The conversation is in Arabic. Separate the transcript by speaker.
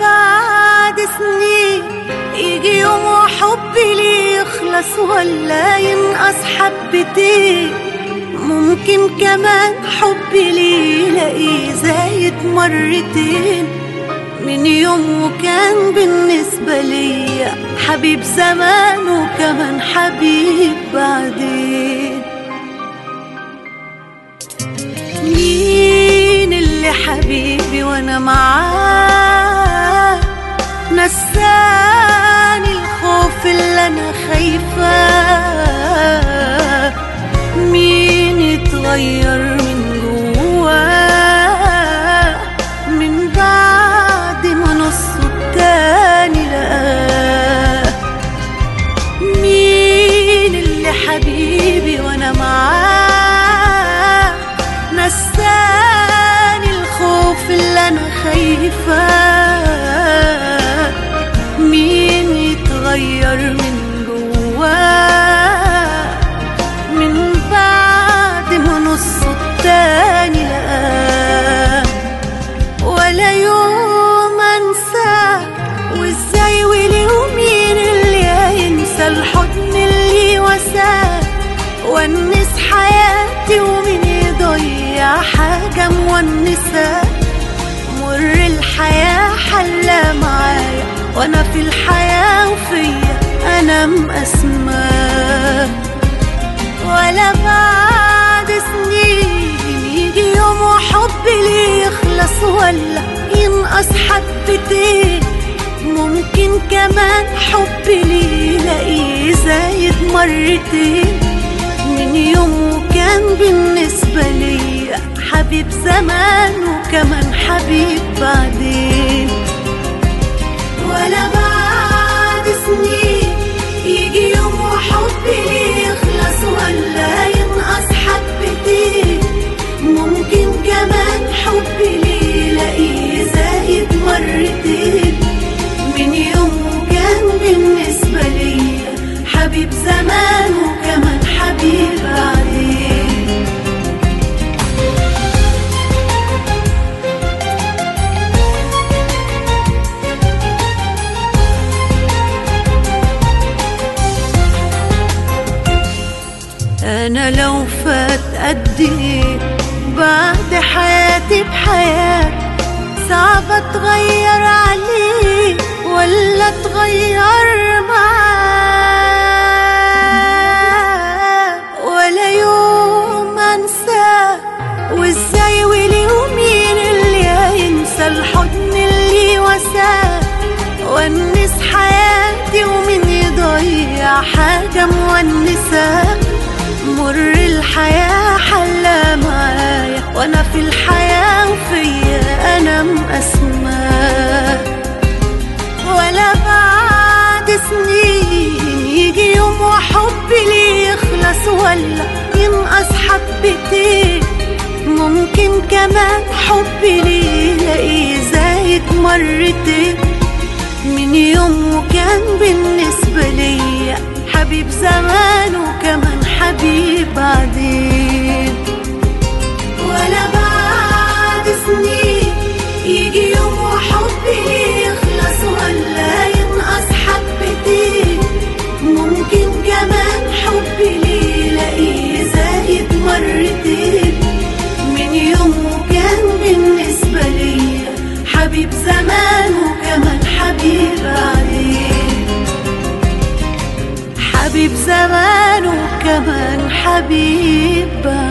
Speaker 1: بعد سنين يجي يوم وحبي ليه يخلص ولا ينقص حبتين ممكن كمان حبي ليه يلاقيه زايد مرتين. من يوم وكان بالنسبة ليا حبيب زمان وكمان حبيب بعدين. مين اللي حبيبي وأنا معاه؟ نساني الخوف اللي أنا خايفاه مين اتغير من جواه من بعد ما نصه التاني لقاه. مين اللي حبيبي وأنا معاه؟ نساني الخوف اللي أنا خايفاه حاجة مونسة مر الحياة حلى معايا وأنا في الحياة وفيا أنا مقسماه ولا بعد سنين يجي يوم وحبي ليه يخلص ولا ينقص حبتين. ممكن كمان حبي ليه يلاقيه زايد مرتين. من يوم وكان بالنسبة ليا حبيب زمان وكمان حبيب بعدين. ولا بعد أنا لو فات قد إيه بعد حياتي بحياة صعب أتغير عليه ولا أتغير معاه. ولا يوم انساه وازاي وليه اللي هينسى الحضن اللي وساه ونس حياتي ومين يضيع حاجة مونسة. مر الحياة حلى معايا وأنا في الحياة وفيا أنا مقسماه ولا بعد سنين يجي يوم وحبي ليه يخلص ولا ينقص حبتين. ممكن كمان حبي ليه يلاقيه زايد مرتين. من يوم وكان بالنسبة ليا حبيب زمان وكمان حبيب بعدين حبيب